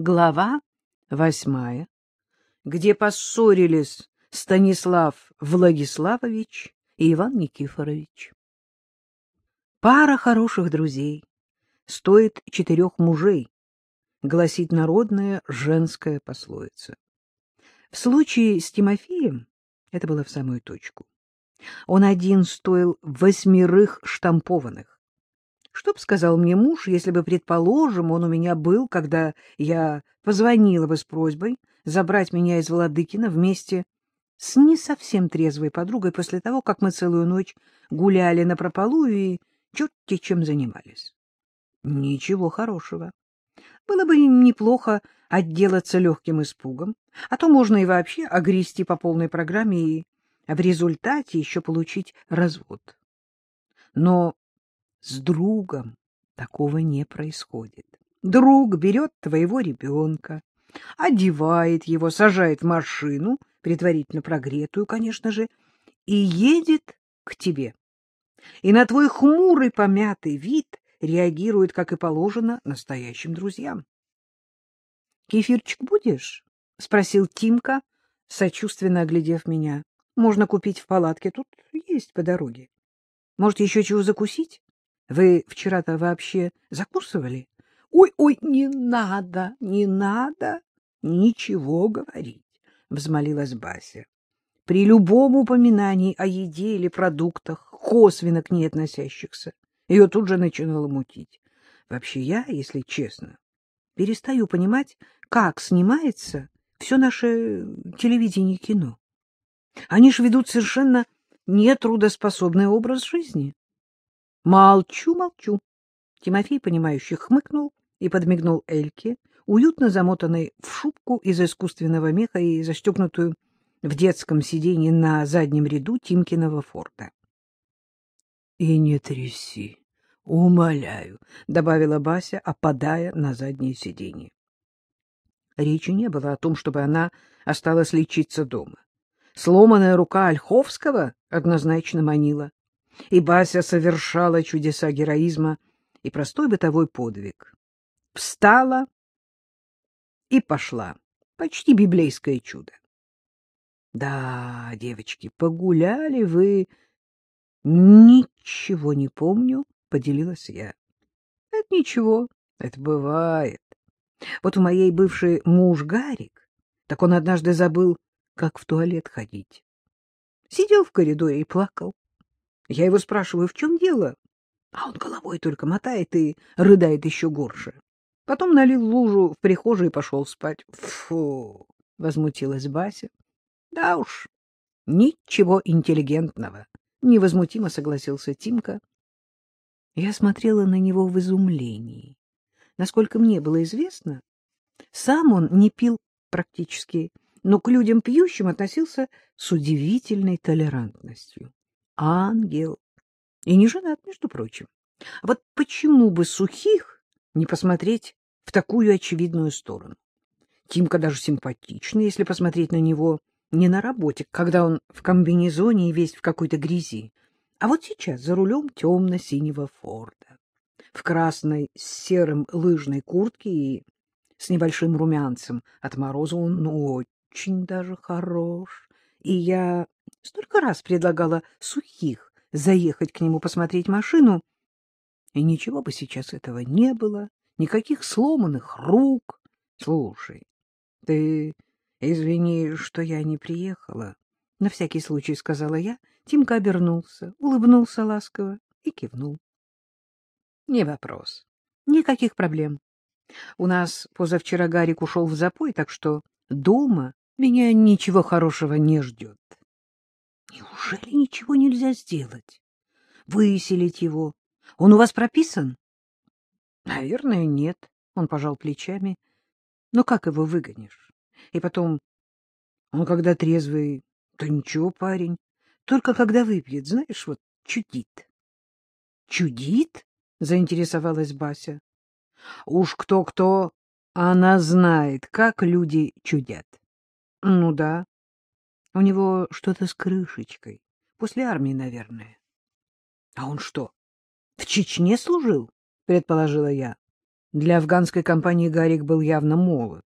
Глава восьмая, где поссорились Станислав Владиславович и Иван Никифорович. Пара хороших друзей стоит четырех мужей, гласит народная женская пословица. В случае с Тимофеем это было в самую точку. Он один стоил восьмерых штампованных. Что б сказал мне муж, если бы, предположим, он у меня был, когда я позвонила бы с просьбой забрать меня из Владыкина вместе с не совсем трезвой подругой после того, как мы целую ночь гуляли на прополу и черти чем занимались? Ничего хорошего. Было бы неплохо отделаться легким испугом, а то можно и вообще огрести по полной программе и в результате еще получить развод. Но с другом такого не происходит. Друг берет твоего ребенка, одевает его, сажает в машину, предварительно прогретую, конечно же, и едет к тебе. И на твой хмурый помятый вид реагирует, как и положено, настоящим друзьям. — Кефирчик будешь? — спросил Тимка, сочувственно оглядев меня. — Можно купить в палатке, тут есть по дороге. Может, еще чего закусить? Вы вчера-то вообще закусывали? Ой, ой, не надо, не надо ничего говорить, взмолилась Бася. При любом упоминании о еде или продуктах, косвенно к ней относящихся, ее тут же начинало мутить. Вообще я, если честно, перестаю понимать, как снимается все наше телевидение и кино. Они ж ведут совершенно нетрудоспособный образ жизни. Молчу, молчу. Тимофей, понимающий, хмыкнул и подмигнул Эльке, уютно замотанной в шубку из искусственного меха и застегнутую в детском сиденье на заднем ряду Тимкиного форта. — И не тряси, умоляю, — добавила Бася, опадая на заднее сиденье. Речи не было о том, чтобы она осталась лечиться дома. Сломанная рука Ольховского однозначно манила и Бася совершала чудеса героизма и простой бытовой подвиг. Встала и пошла. Почти библейское чудо. Да, девочки, погуляли вы. Ничего не помню, поделилась я. Это ничего, это бывает. Вот у моей бывшей муж Гарик, так он однажды забыл, как в туалет ходить. Сидел в коридоре и плакал. Я его спрашиваю, в чем дело? А он головой только мотает и рыдает еще горше. Потом налил лужу в прихожей и пошел спать. Фу! — возмутилась Бася. — Да уж, ничего интеллигентного. Невозмутимо согласился Тимка. Я смотрела на него в изумлении. Насколько мне было известно, сам он не пил практически, но к людям пьющим относился с удивительной толерантностью ангел. И не женат, между прочим. А вот почему бы сухих не посмотреть в такую очевидную сторону? Тимка даже симпатичный, если посмотреть на него не на работе, когда он в комбинезоне и весь в какой-то грязи, а вот сейчас за рулем темно-синего Форда, в красной с серым лыжной куртке и с небольшим румянцем от мороза он очень даже хорош. И я Столько раз предлагала сухих заехать к нему посмотреть машину, и ничего бы сейчас этого не было, никаких сломанных рук. Слушай, ты извини, что я не приехала. На всякий случай сказала я. Тимка обернулся, улыбнулся ласково и кивнул. Не вопрос. Никаких проблем. У нас позавчера Гарик ушел в запой, так что дома меня ничего хорошего не ждет. Неужели ничего нельзя сделать? Выселить его? Он у вас прописан? Наверное, нет. Он пожал плечами. Но как его выгонишь? И потом, он когда трезвый, то ничего, парень. Только когда выпьет, знаешь, вот чудит. Чудит? Заинтересовалась Бася. Уж кто-кто, она знает, как люди чудят. Ну да, у него что-то с крышечкой. После армии, наверное. — А он что, в Чечне служил? — предположила я. Для афганской компании Гарик был явно молод.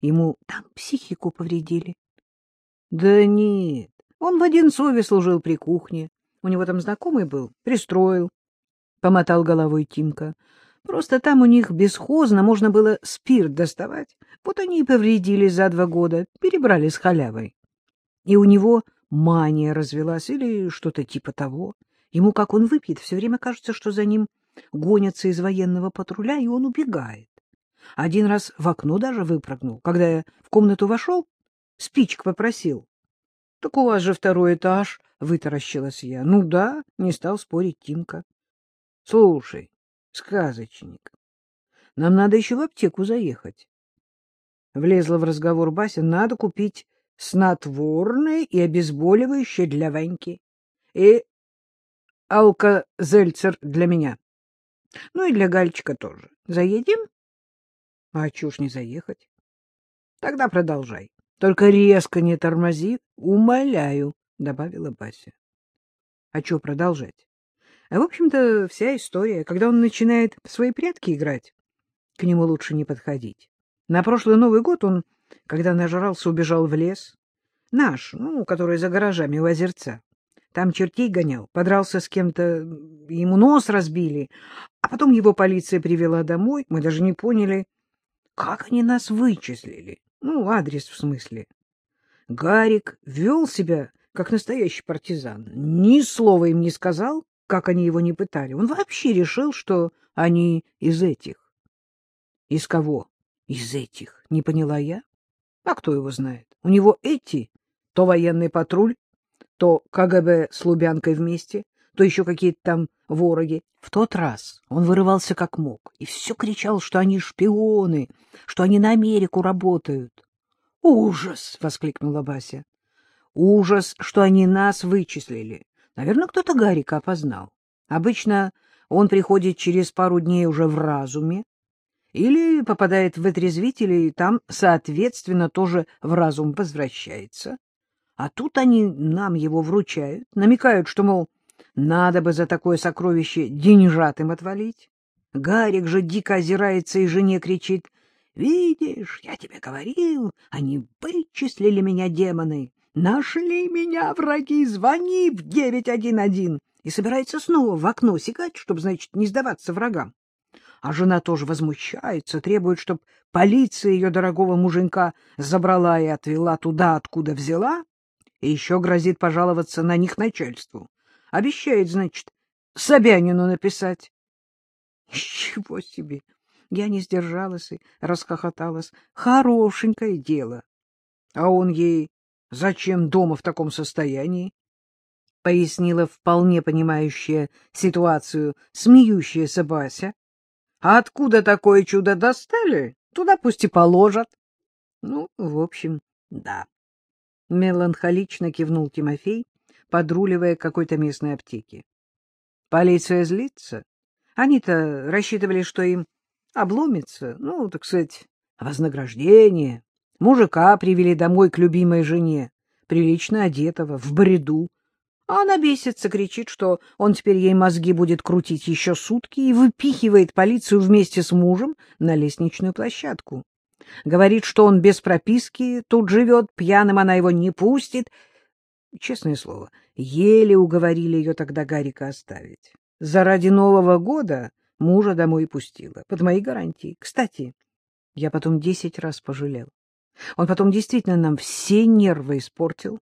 Ему там психику повредили. Да нет, он в Одинцове служил при кухне. У него там знакомый был, пристроил. Помотал головой Тимка. Просто там у них бесхозно можно было спирт доставать. Вот они и повредились за два года, перебрали с халявой. И у него мания развелась или что-то типа того. Ему, как он выпьет, все время кажется, что за ним гонятся из военного патруля, и он убегает. Один раз в окно даже выпрыгнул. Когда я в комнату вошел, спичек попросил. — Так у вас же второй этаж, — вытаращилась я. — Ну да, — не стал спорить Тимка. — Слушай, сказочник, нам надо еще в аптеку заехать. Влезла в разговор Бася. Надо купить снотворное и обезболивающее для Ваньки. И алкозельцер для меня. Ну и для Гальчика тоже. Заедем? А чушь не заехать? Тогда продолжай. Только резко не тормози, умоляю, — добавила Бася. А что продолжать? А, в общем-то, вся история. Когда он начинает в свои прятки играть, к нему лучше не подходить. На прошлый Новый год он, когда нажрался, убежал в лес. Наш, ну, который за гаражами у озерца. Там чертей гонял, подрался с кем-то, ему нос разбили, а потом его полиция привела домой, мы даже не поняли, как они нас вычислили. Ну, адрес в смысле. Гарик вел себя, как настоящий партизан, ни слова им не сказал, как они его не пытали. Он вообще решил, что они из этих. Из кого? Из этих, не поняла я. А кто его знает? У него эти, то военный патруль, то КГБ с Лубянкой вместе, то еще какие-то там вороги. В тот раз он вырывался как мог и все кричал, что они шпионы, что они на Америку работают. «Ужас!» — воскликнула Бася. «Ужас, что они нас вычислили. Наверное, кто-то Гарика опознал. Обычно он приходит через пару дней уже в разуме, или попадает в отрезвители, и там, соответственно, тоже в разум возвращается. А тут они нам его вручают, намекают, что, мол, надо бы за такое сокровище деньжат им отвалить. Гарик же дико озирается и жене кричит, «Видишь, я тебе говорил, они вычислили меня, демоны, нашли меня, враги, звони в 911!» И собирается снова в окно сигать, чтобы, значит, не сдаваться врагам. А жена тоже возмущается, требует, чтобы полиция ее дорогого муженька забрала и отвела туда, откуда взяла, и еще грозит пожаловаться на них начальству. Обещает, значит, Собянину написать. Чего себе! Я не сдержалась и расхохоталась. Хорошенькое дело. А он ей зачем дома в таком состоянии? Пояснила вполне понимающая ситуацию смеющаяся Бася. А откуда такое чудо достали, туда пусть и положат. Ну, в общем, да. Меланхолично кивнул Тимофей, подруливая к какой-то местной аптеке. Полиция злится. Они-то рассчитывали, что им обломится, ну, так сказать, вознаграждение. Мужика привели домой к любимой жене, прилично одетого, в бреду. А она бесится, кричит, что он теперь ей мозги будет крутить еще сутки и выпихивает полицию вместе с мужем на лестничную площадку. Говорит, что он без прописки тут живет, пьяным она его не пустит. Честное слово, еле уговорили ее тогда Гарика оставить. Заради Нового года мужа домой пустила, под мои гарантии. Кстати, я потом десять раз пожалел. Он потом действительно нам все нервы испортил.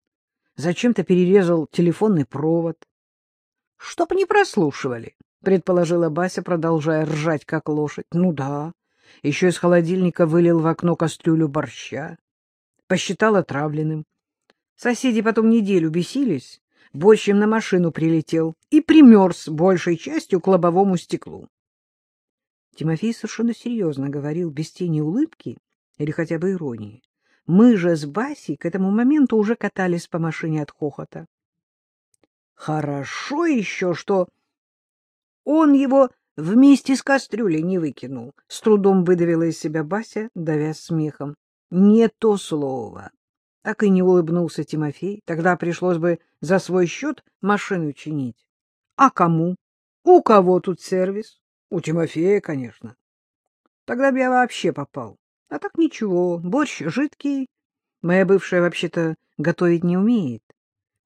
Зачем-то перерезал телефонный провод. — Чтоб не прослушивали, — предположила Бася, продолжая ржать, как лошадь. — Ну да, еще из холодильника вылил в окно кастрюлю борща. Посчитал отравленным. Соседи потом неделю бесились, борщ им на машину прилетел и примерз большей частью к лобовому стеклу. Тимофей совершенно серьезно говорил, без тени улыбки или хотя бы иронии. Мы же с Басей к этому моменту уже катались по машине от хохота. Хорошо еще, что он его Вместе с кастрюлей не выкинул. С трудом выдавила из себя Бася, давясь смехом. Не то слово. Так и не улыбнулся Тимофей. Тогда пришлось бы за свой счет машину чинить. А кому? У кого тут сервис? У Тимофея, конечно. Тогда бы я вообще попал. А так ничего, борщ жидкий. Моя бывшая вообще-то готовить не умеет.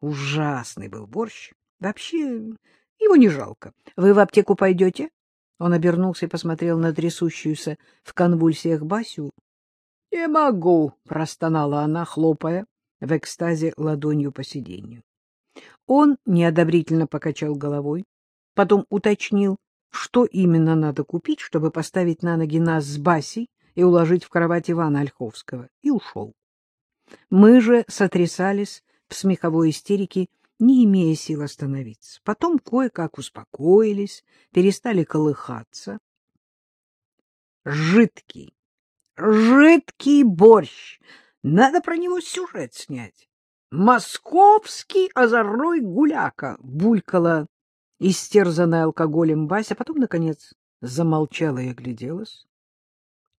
Ужасный был борщ. Вообще, его не жалко. Вы в аптеку пойдете? Он обернулся и посмотрел на трясущуюся в конвульсиях Басю. — Не могу, — простонала она, хлопая в экстазе ладонью по сиденью. Он неодобрительно покачал головой, потом уточнил, что именно надо купить, чтобы поставить на ноги нас с Басей и уложить в кровать Ивана Ольховского, и ушел. Мы же сотрясались в смеховой истерике, не имея сил остановиться. Потом кое-как успокоились, перестали колыхаться. Жидкий, жидкий борщ! Надо про него сюжет снять. Московский озорной гуляка! Булькала истерзанная алкоголем Бася, потом, наконец, замолчала и огляделась.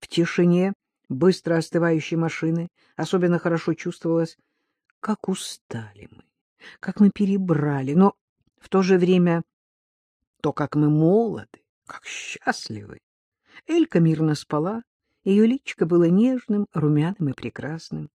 В тишине быстро остывающей машины особенно хорошо чувствовалось, как устали мы, как мы перебрали, но в то же время то, как мы молоды, как счастливы. Элька мирно спала, ее личико было нежным, румяным и прекрасным.